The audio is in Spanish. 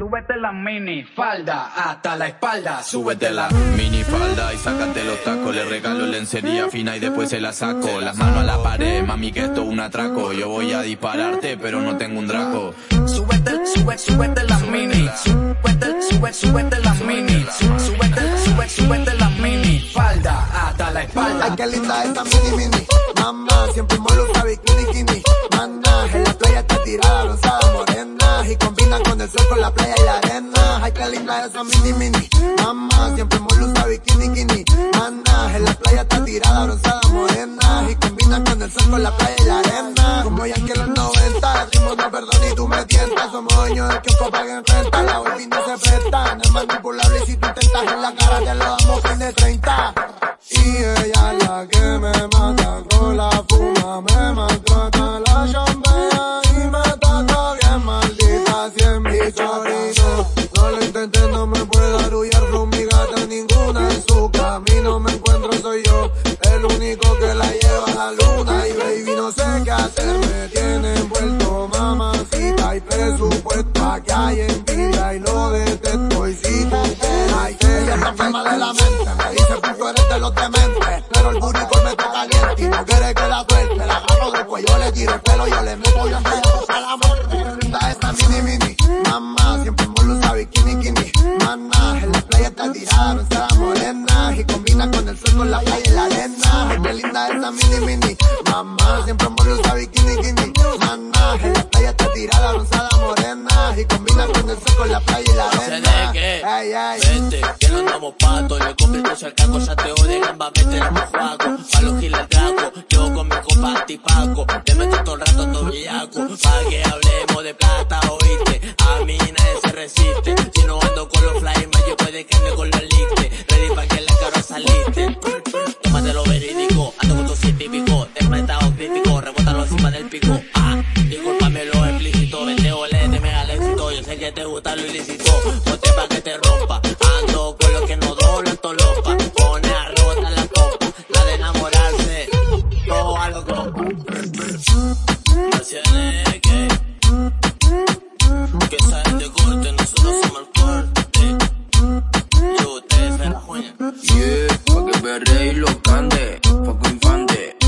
Súbete la mini falda hasta la espalda. Súbete la mini falda y sácate los tacos. Le regalo lencería fina y después se la saco. Las manos a la pared, mami, que esto es un atraco. Yo voy a dispararte, pero no tengo un draco. Súbete, súbete, súbete la mini. Súbete, súbete, súbete la mini. Súbete, súbete, súbete la mini falda hasta la espalda. Ay, qué linda esta mini mini. Mamá, siempre molo bikini, kini. Manda, en la playa está tirada, rosada, morena. Y combina con el sol, con la playa y la arena. Ay, qué linda esa mini mini. Mamá, siempre molusa, bikini, kini. Manda, en la playa está tirada, rosada, morena. Y combina con el sol, con la playa y la arena. Como ya que los 90, el ritmo no perdona y tú me tientas. Somos dueños del que paguen renta. La no se presta, no es manipulable. Y si tú intentas en la cara, te lo damos fin de 30. El único que la lleva a la luna. Y baby no sé qué hacer, me tiene envuelto mamacita. Y presupuesto aquí hay envidia. Y lo detesto. Y si tú ay, ella está enferma de la mente, me dice que tú eres de los dementes, pero el único me está caliente. Y no quiere que la suelte, la agarro del cuello, le tiro el pelo, yo le meto y en la playa está tirada, está morena y combina con el sol, con la playa y la arena, ay qué linda esta mini mini, mamá. Siempre molusa bikini kini, mana en la playa está tirada, rosada morena y combina con el sol, con la playa y la arena, ay ay, Vente, que no andamos pato, le compré tu cercaco, ya te de gamba, meteremos juaco, pa' los giles draco, yo con mi compa antipaco, lictes, ready pa' que la cara saliste, tómate lo verídico, ando con tu científico, te estado crítico, rebótalo encima del pico, ah, discúlpame lo explícito, vende ole de mega éxito, yo sé que te gusta lo ilícito, ponte pa' que te rompa, ando con lo que no dobla tolopa, pone a rota la copa, la de enamorarse, todo algo, gracias que, que salen de corte, nosotros somos el Pa' que perre y lo cante, Paco Infante.